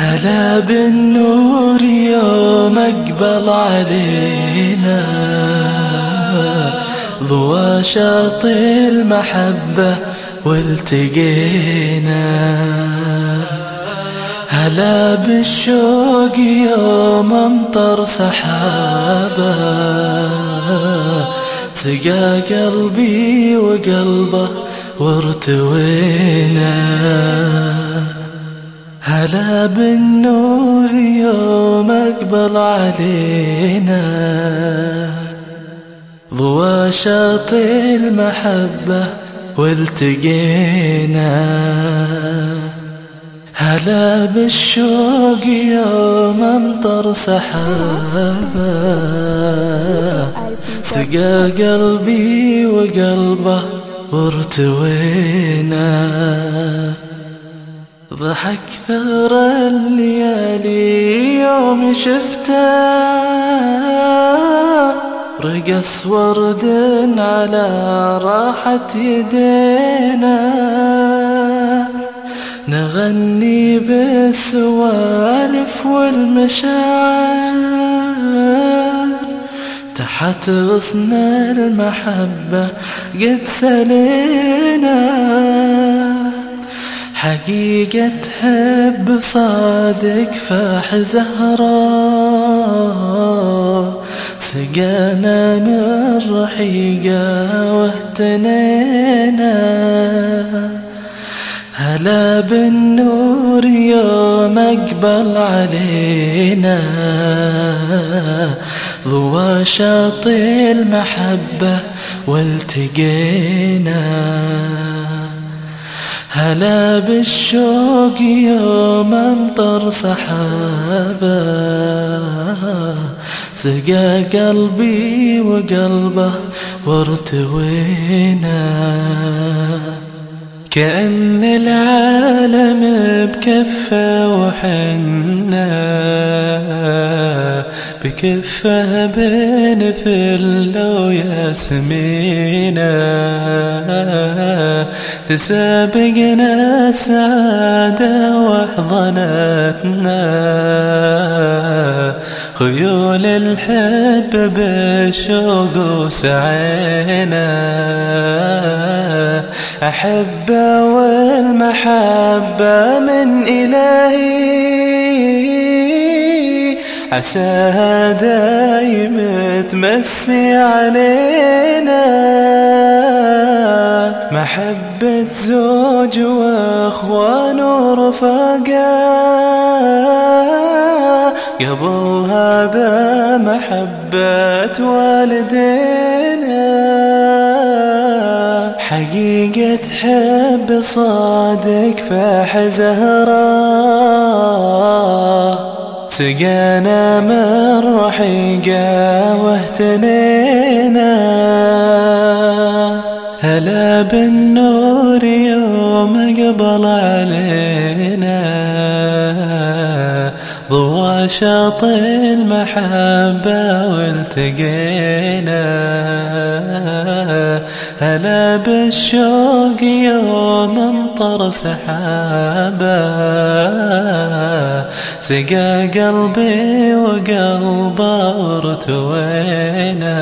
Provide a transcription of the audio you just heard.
هلا بالنور يوم أقبل علينا. ضوى شاطئ المحبة والتقينا. هلا بالشوق يوم أمطر سحابة. سقى قلبي وقلبه وارتوينا. هلا بالنور يوم أقبل علينا. ضوى شاطئ المحبة والتقينا. هلا بالشوق يوم أمطر سحابة. سقى قلبي وقلبه وارتوينا. ضحك ثغر الليالي يوم شفته. رقص ورد على راحة يدينا. نغني بالسوالف والمشاعر. تحت غصن المحبة قد سلينا. حقيقة تحب صادق فاح زهرة. سقانا من رحيقة واهتنينا. هلا بالنور يوم أقبل علينا. ضوى شاطئ المحبة والتقينا. هلا بالشوق يوم امطر سحابه سقى قلبي وقلبه وارتوينا. كأن العالم بكفه وحنا. بكفه بين فل وياسمينا تسابقنا السعادة وأحضنتنا. خيول الحب بالشوق وسعينا. أحبة والمحبة من إلهي. عساها دايم تمسي علينا. محبة زوج وأخوان ورفقاء. قبل هذا محبة والدينا. حقيقة حب صادق فاح زهرة سقانا من رحيقة واهتنينا. هلا بالنور يوم قبل علينا. ضوى شاطئ المحبة والتقينا. هلا بالشوق يوم امطر سحابة. سقى قلبي وقلبه ارتوينا